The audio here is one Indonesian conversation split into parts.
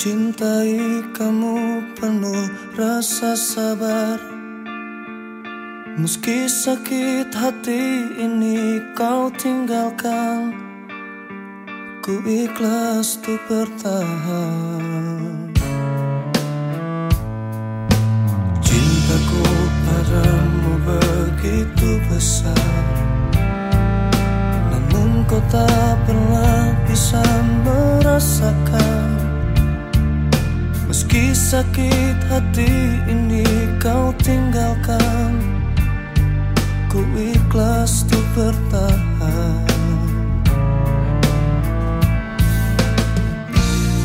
Cintai kamu penuh rasa sabar. Meski sakit hati ini kau tinggalkan Ku ikhlas tu bertahan. Cintaku padamu begitu besar Namun kau tak pernah bisa sakit hati ini kau tinggalkan. Ku ikhlas untuk bertahan.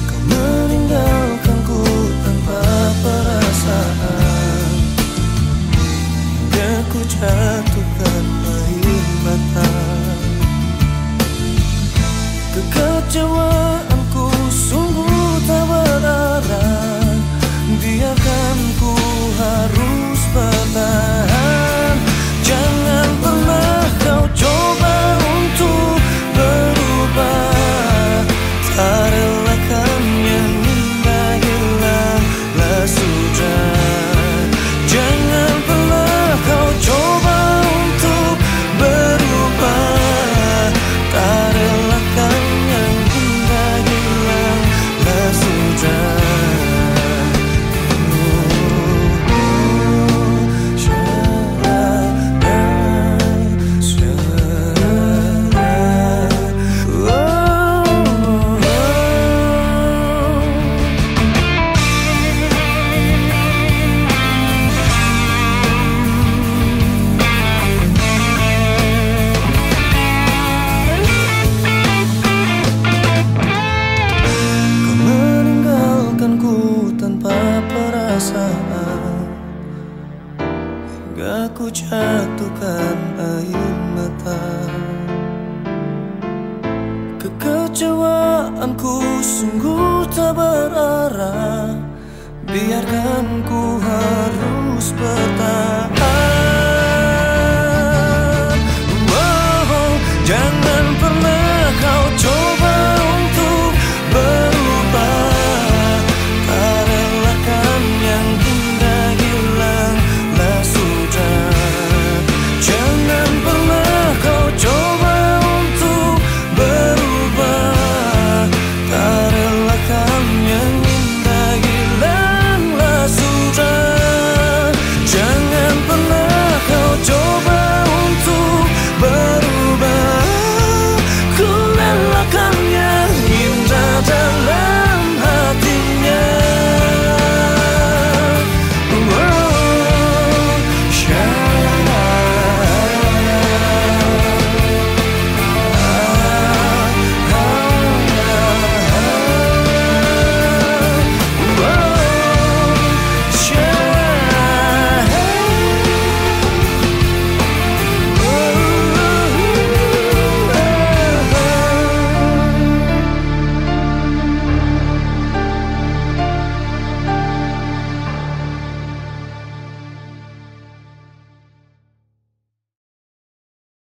Kau meninggalkanku tanpa perasaan. Hingga ku jatuhkan air mata. Kekecewaanku perasaan Hingga ku jatuhkan air mata. Kekecewaanku sungguh tak berarah. Biarkan ku harus bertahan